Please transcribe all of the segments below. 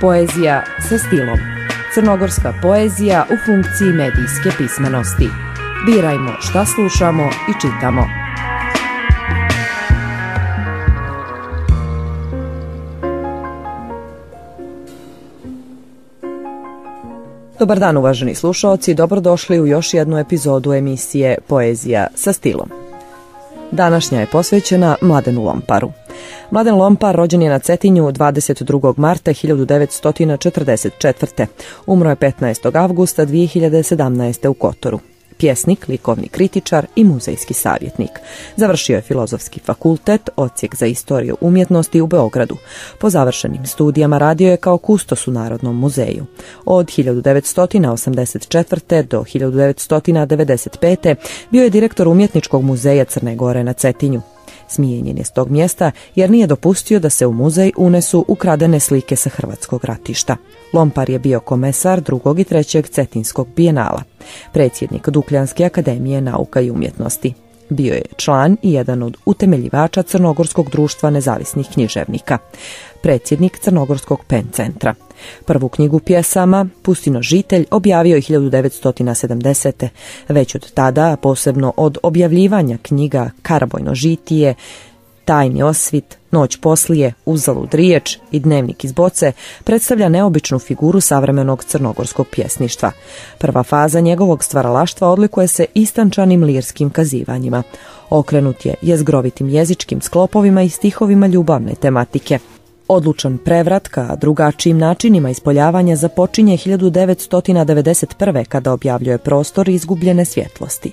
Poezija sa stilom. Crnogorska poezija u funkciji medijske pismenosti. Birajmo šta slušamo i čitamo. Dobar dan uvaženi slušaoci, dobrodošli u još jednu epizodu emisije Poezija sa stilom. Današnja je posvećena Mladenu Lomparu. Mladen Lompar rođen je na Cetinju 22. marta 1944. Umro je 15. avgusta 2017. u Kotoru pjesnik, likovni kritičar i muzejski savjetnik. Završio je filozofski fakultet, ocijek za istoriju umjetnosti u Beogradu. Po završenim studijama radio je kao kustos u Narodnom muzeju. Od 1984. do 1995. bio je direktor Umjetničkog muzeja Crne Gore na Cetinju. Smijenjen je s tog mjesta jer nije dopustio da se u muzej unesu ukradene slike sa hrvatskog ratišta. Lompar je bio komesar drugog i trećeg Cetinskog bijenala, predsjednik Dukljanske akademije nauka i umjetnosti. Bio je član i jedan od utemeljivača Crnogorskog društva nezavisnih književnika, predsjednik Crnogorskog pen centra. Prvu knjigu pjesama, Pustino žitelj, objavio je 1970. Već od tada, posebno od objavljivanja knjiga Karabojno žitije, Tajni osvit, Noć poslije, Uzalud riječ i Dnevnik iz boce predstavlja neobičnu figuru savremenog crnogorskog pjesništva. Prva faza njegovog stvaralaštva odlikuje se istančanim lirskim kazivanjima. Okrenut je jezgrovitim jezičkim sklopovima i stihovima ljubavne tematike. Odlučan prevrat ka drugačijim načinima ispoljavanja započinje 1991. kada objavljuje prostor izgubljene svjetlosti.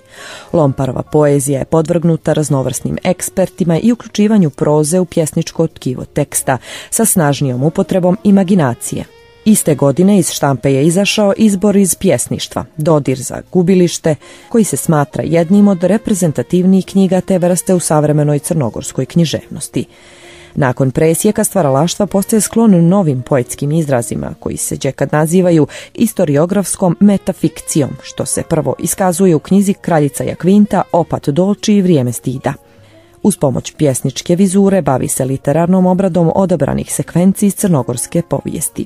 Lomparova poezija je podvrgnuta raznovrsnim ekspertima i uključivanju proze u pjesničko tkivo teksta sa snažnijom upotrebom imaginacije. Iste godine iz štampe je izašao izbor iz pjesništva, Dodir za gubilište, koji se smatra jednim od reprezentativnijih knjiga te vrste u savremenoj crnogorskoj književnosti. Nakon presjeka stvaralaštva postaje sklon novim poetskim izrazima koji se džekad nazivaju istoriografskom metafikcijom, što se prvo iskazuje u knjizi Kraljica Jakvinta, Opat Dolči i Vrijeme stida. Uz pomoć pjesničke vizure bavi se literarnom obradom odabranih sekvenci iz crnogorske povijesti.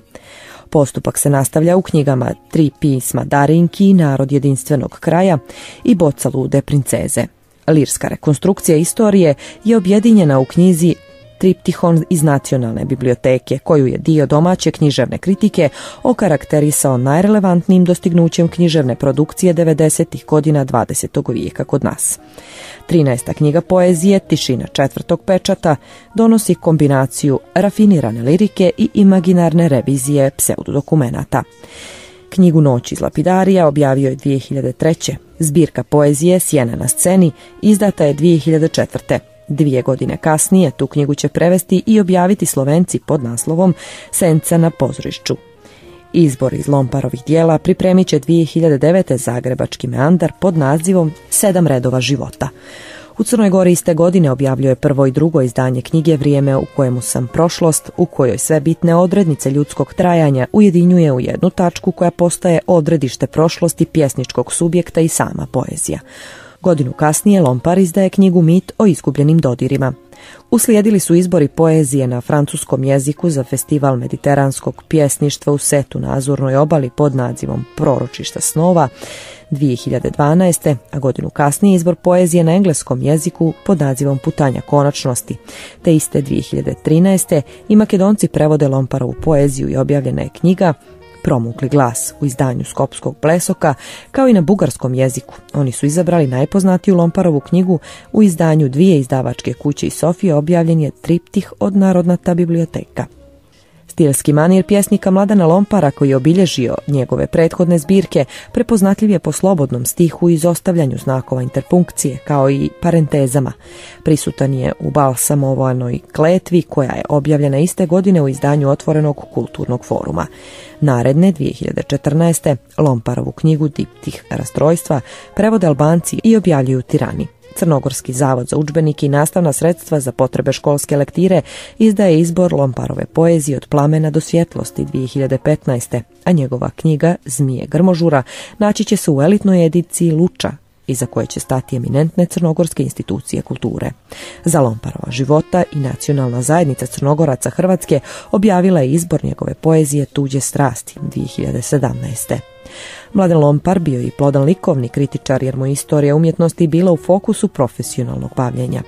Postupak se nastavlja u knjigama Tri pisma Darinki, Narod jedinstvenog kraja i Boca lude princeze. Lirska rekonstrukcija istorije je objedinjena u knjizi triptihon iz nacionalne biblioteke, koju je dio domaće književne kritike okarakterisao najrelevantnijim dostignućem književne produkcije 90. godina 20. vijeka kod nas. 13. knjiga poezije, Tišina četvrtog pečata, donosi kombinaciju rafinirane lirike i imaginarne revizije pseudodokumenata. Knjigu Noć iz Lapidarija objavio je 2003. Zbirka poezije Sjena na sceni izdata je 2004. Dvije godine kasnije tu knjigu će prevesti i objaviti Slovenci pod naslovom Senca na pozorišću. Izbor iz Lomparovih dijela pripremit će 2009. Zagrebački meandar pod nazivom Sedam redova života. U Crnoj Gori iste godine objavljuje prvo i drugo izdanje knjige Vrijeme u kojemu sam prošlost, u kojoj sve bitne odrednice ljudskog trajanja ujedinjuje u jednu tačku koja postaje odredište prošlosti pjesničkog subjekta i sama poezija. Godinu kasnije Lompar izdaje knjigu Mit o izgubljenim dodirima. Uslijedili su izbori poezije na francuskom jeziku za festival mediteranskog pjesništva u Setu na Azurnoj obali pod nazivom Proročišta snova 2012. a godinu kasnije izbor poezije na engleskom jeziku pod nazivom Putanja konačnosti. Te iste 2013. i makedonci prevode Lomparovu poeziju i objavljena je knjiga promukli glas u izdanju Skopskog plesoka, kao i na bugarskom jeziku. Oni su izabrali najpoznatiju Lomparovu knjigu u izdanju dvije izdavačke kuće i Sofije objavljen je triptih od Narodnata biblioteka. Stilski manir pjesnika Mladana Lompara koji je obilježio njegove prethodne zbirke prepoznatljiv je po slobodnom stihu i izostavljanju znakova interpunkcije kao i parentezama. Prisutan je u balsamovanoj kletvi koja je objavljena iste godine u izdanju Otvorenog kulturnog foruma. Naredne 2014. Lomparovu knjigu Diptih rastrojstva prevode Albanci i objavljuju tirani. Crnogorski zavod za udžbenike i nastavna sredstva za potrebe školske lektire izdaje izbor Lomparove poezije od plamena do svjetlosti 2015. a njegova knjiga Zmije Grmožura naći će se u elitnoj ediciji Luča iza koje će stati eminentne crnogorske institucije kulture. Za Lomparova života i nacionalna zajednica Crnogoraca Hrvatske objavila je izbor njegove poezije Tuđe strasti 2017. Mladen Lompar bio je i plodan likovni kritičar jer mu istorija umjetnosti bila u fokusu profesionalnog bavljenja.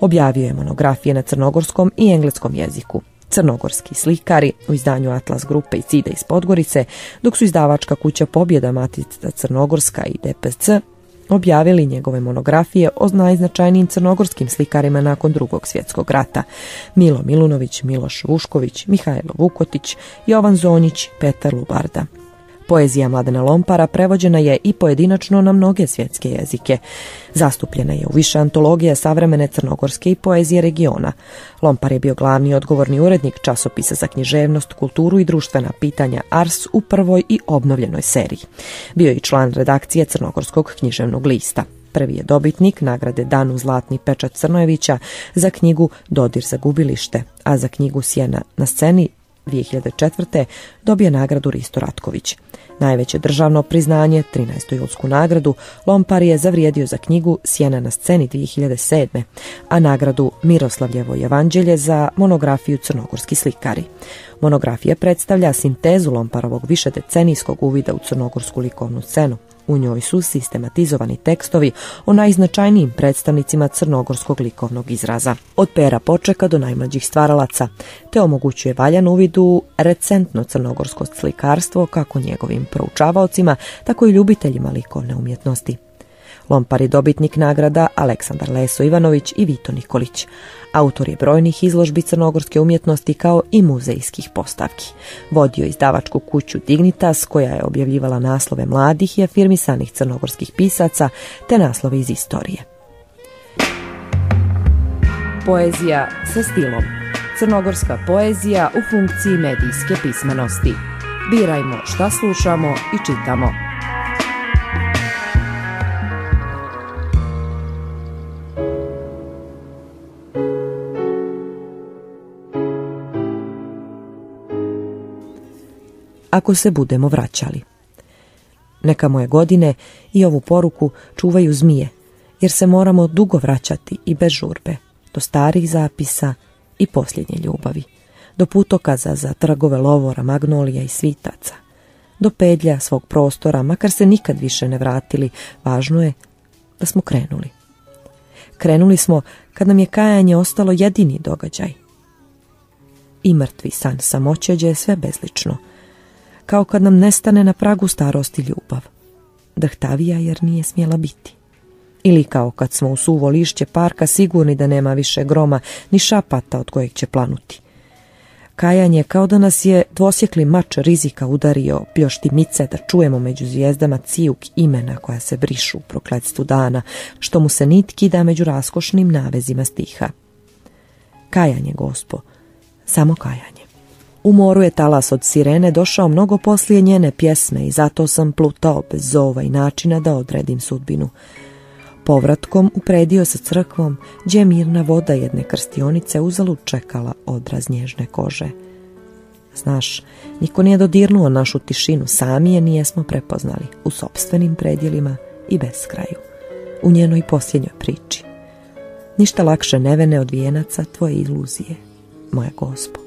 Objavio je monografije na crnogorskom i engleskom jeziku. Crnogorski slikari u izdanju Atlas grupe i Cide iz Podgorice, dok su izdavačka kuća Pobjeda Matica Crnogorska i DPC objavili njegove monografije o najznačajnijim crnogorskim slikarima nakon drugog svjetskog rata. Milo Milunović, Miloš Vušković, Mihajlo Vukotić, Jovan Zonjić, Petar Lubarda. Poezija Mladena Lompara prevođena je i pojedinačno na mnoge svjetske jezike. Zastupljena je u više antologija savremene crnogorske i poezije regiona. Lompar je bio glavni odgovorni urednik časopisa za književnost, kulturu i društvena pitanja Ars u prvoj i obnovljenoj seriji. Bio je i član redakcije Crnogorskog književnog lista. Prvi je dobitnik nagrade Danu Zlatni pečat Crnojevića za knjigu Dodir za gubilište, a za knjigu Sjena na sceni 2004. dobije nagradu Risto Ratković. Najveće državno priznanje, 13. julsku nagradu, Lompar je zavrijedio za knjigu Sjena na sceni 2007. a nagradu Miroslavljevo evanđelje za monografiju Crnogorski slikari. Monografija predstavlja sintezu Lomparovog višedecenijskog uvida u crnogorsku likovnu scenu. U njoj su sistematizovani tekstovi o najznačajnijim predstavnicima crnogorskog likovnog izraza, od pera počeka do najmlađih stvaralaca, te omogućuje valjan uvid u recentno crnogorsko slikarstvo kako njegovim proučavaocima, tako i ljubiteljima likovne umjetnosti. Lompar je dobitnik nagrada Aleksandar Leso Ivanović i Vito Nikolić. Autor je brojnih izložbi crnogorske umjetnosti kao i muzejskih postavki. Vodio izdavačku kuću Dignitas koja je objavljivala naslove mladih i afirmisanih crnogorskih pisaca te naslove iz istorije. Poezija sa stilom. Crnogorska poezija u funkciji medijske pismenosti. Birajmo šta slušamo i čitamo. Ako se budemo vraćali. Neka moje godine i ovu poruku čuvaju zmije, jer se moramo dugo vraćati i bez žurbe, do starih zapisa i posljednje ljubavi, do putokaza za trgove lovora, magnolija i svitaca, do pedlja svog prostora, makar se nikad više ne vratili, važno je da smo krenuli. Krenuli smo kad nam je kajanje ostalo jedini događaj. I mrtvi san samoćeđe je sve bezlično, kao kad nam nestane na pragu starosti ljubav. Drhtavija jer nije smjela biti. Ili kao kad smo u suvo lišće parka sigurni da nema više groma ni šapata od kojeg će planuti. Kajanje kao da nas je dvosjekli mač rizika udario pljošti mice da čujemo među zvijezdama cijuk imena koja se brišu u prokletstvu dana, što mu se nitki da među raskošnim navezima stiha. Kajanje, gospo, samo kajanje. U moru je talas od sirene došao mnogo poslije njene pjesme i zato sam plutao bez zova i načina da odredim sudbinu. Povratkom upredio se crkvom, gdje mirna voda jedne krstionice uzalud čekala odraz nježne kože. Znaš, niko nije dodirnuo našu tišinu, sami je nijesmo prepoznali, u sobstvenim predjelima i beskraju, u njenoj posljednjoj priči. Ništa lakše nevene od vijenaca tvoje iluzije, moja gospo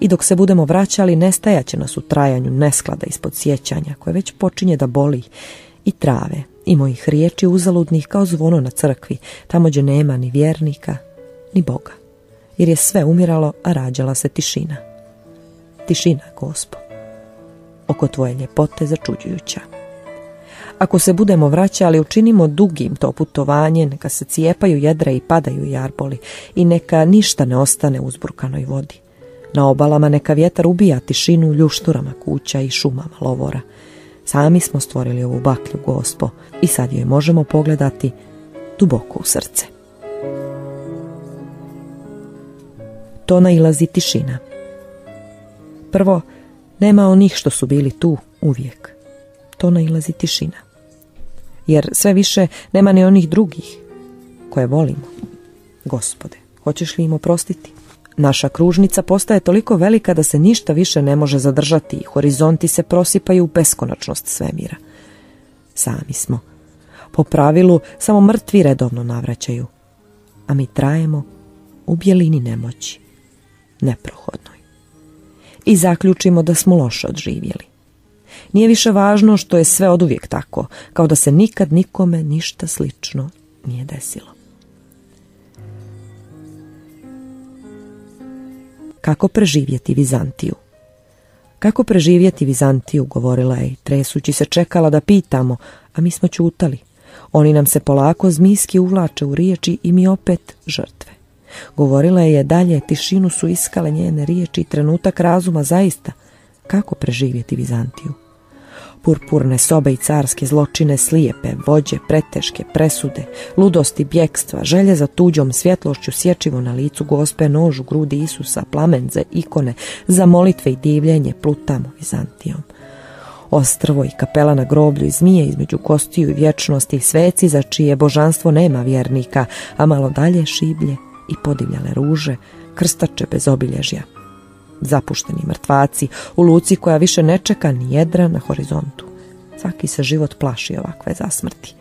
i dok se budemo vraćali nestajat će nas u trajanju nesklada ispod sjećanja koje već počinje da boli i trave. I mojih riječi uzaludnih kao zvono na crkvi tamo gdje nema ni vjernika ni Boga. Jer je sve umiralo a rađala se tišina. Tišina gospo oko tvoje ljepote začuđujuća. Ako se budemo vraćali, učinimo dugim to putovanje, neka se cijepaju jedre i padaju jarboli i neka ništa ne ostane uzburkanoj vodi. Na obalama neka vjetar ubija tišinu ljušturama kuća i šumama lovora. Sami smo stvorili ovu baklju, gospo, i sad joj možemo pogledati duboko u srce. To nailazi tišina. Prvo, nema onih što su bili tu uvijek. To nailazi tišina. Jer sve više nema ni onih drugih koje volimo. Gospode, hoćeš li im oprostiti? Naša kružnica postaje toliko velika da se ništa više ne može zadržati i horizonti se prosipaju u beskonačnost svemira. Sami smo. Po pravilu samo mrtvi redovno navraćaju, a mi trajemo u bjelini nemoći, neprohodnoj. I zaključimo da smo loše odživjeli. Nije više važno što je sve oduvijek tako, kao da se nikad nikome ništa slično nije desilo. Kako preživjeti Vizantiju? Kako preživjeti Vizantiju, govorila je, tresući se čekala da pitamo, a mi smo čutali. Oni nam se polako zmijski uvlače u riječi i mi opet žrtve. Govorila je dalje, tišinu su iskale njene riječi i trenutak razuma zaista. Kako preživjeti Vizantiju? Purpurne sobe i carske zločine slijepe, vođe, preteške, presude, ludosti bjekstva, želje za tuđom svjetlošću sječivo na licu gospe, nožu, grudi Isusa, plamenze, ikone, za molitve i divljenje plutamo Vizantijom. Ostrvo i kapela na groblju i zmije između kostiju i vječnosti i sveci za čije božanstvo nema vjernika, a malo dalje šiblje i podivljale ruže, krstače bez obilježja zapušteni mrtvaci, u luci koja više ne čeka ni jedra na horizontu. Svaki se život plaši ovakve zasmrti.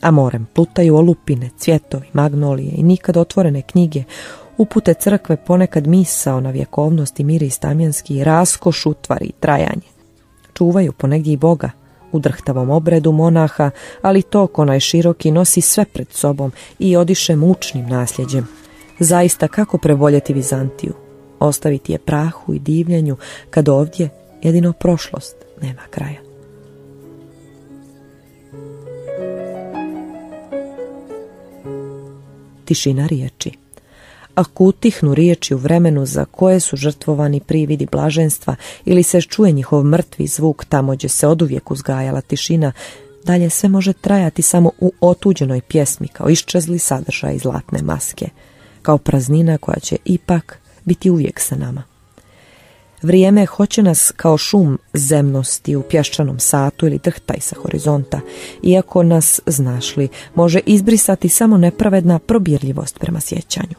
A morem plutaju olupine, cvjetovi, magnolije i nikad otvorene knjige, upute crkve ponekad misao na vjekovnost i miris tamjanski, raskoš utvari i trajanje. Čuvaju ponegdje i Boga, u drhtavom obredu monaha, ali tok onaj široki nosi sve pred sobom i odiše mučnim nasljeđem. Zaista kako preboljeti Vizantiju, ostaviti je prahu i divljenju, kad ovdje jedino prošlost nema kraja. Tišina riječi. Ako utihnu riječi u vremenu za koje su žrtvovani prividi blaženstva ili se čuje njihov mrtvi zvuk tamo gdje se oduvijek uzgajala tišina, dalje sve može trajati samo u otuđenoj pjesmi kao iščezli sadržaj zlatne maske, kao praznina koja će ipak biti uvijek sa nama. Vrijeme hoće nas kao šum zemnosti u pješčanom satu ili drhtaj sa horizonta, iako nas, znašli, može izbrisati samo nepravedna probirljivost prema sjećanju.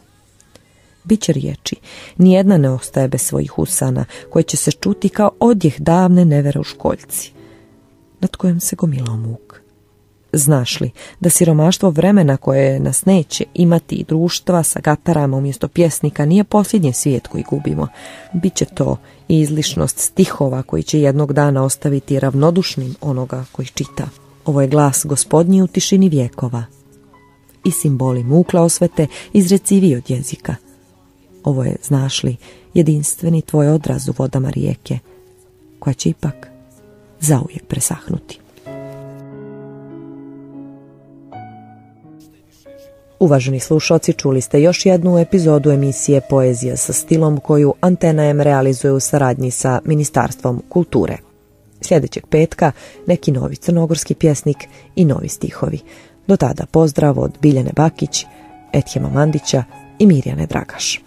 Biće riječi, nijedna ne ostaje bez svojih usana, koje će se čuti kao odjeh davne nevere u školjci, nad kojom se gomilao muk. Znaš li da siromaštvo vremena koje nas neće imati i društva sa gatarama umjesto pjesnika nije posljednji svijet koji gubimo. Biće to i izlišnost stihova koji će jednog dana ostaviti ravnodušnim onoga koji čita. Ovo je glas gospodnji u tišini vjekova. I simboli mukla osvete izrecivi od jezika. Ovo je, znaš li, jedinstveni tvoj odraz u vodama rijeke, koja će ipak zauvijek presahnuti. Uvaženi slušalci, čuli ste još jednu epizodu emisije Poezija sa stilom koju Antena M realizuje u saradnji sa Ministarstvom kulture. Sljedećeg petka neki novi crnogorski pjesnik i novi stihovi. Do tada pozdrav od Biljane Bakić, Etjema Mandića i Mirjane Dragaš.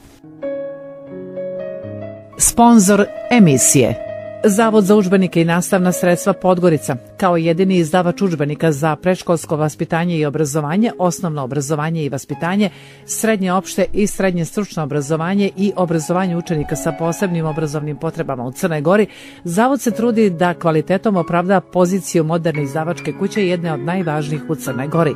Sponzor emisije Zavod za užbenike i nastavna sredstva Podgorica, kao jedini izdavač udžbenika za predškolsko vaspitanje i obrazovanje, osnovno obrazovanje i vaspitanje, srednje opšte i srednje stručno obrazovanje i obrazovanje učenika sa posebnim obrazovnim potrebama u Crnoj Gori, Zavod se trudi da kvalitetom opravda poziciju moderne izdavačke kuće jedne od najvažnijih u Crnoj Gori.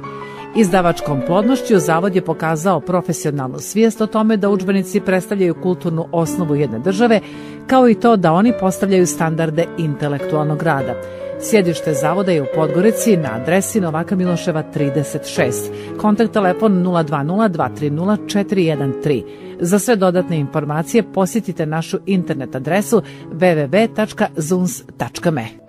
Izdavačkom plodnošću Zavod je pokazao profesionalnu svijest o tome da udžbenici predstavljaju kulturnu osnovu jedne države, kao i to da oni postavljaju standarde intelektualnog rada. Sjedište zavoda je u Podgorici na adresi Novaka Miloševa 36. Kontakt telefon 020 Za sve dodatne informacije posjetite našu internet adresu www.zuns.me.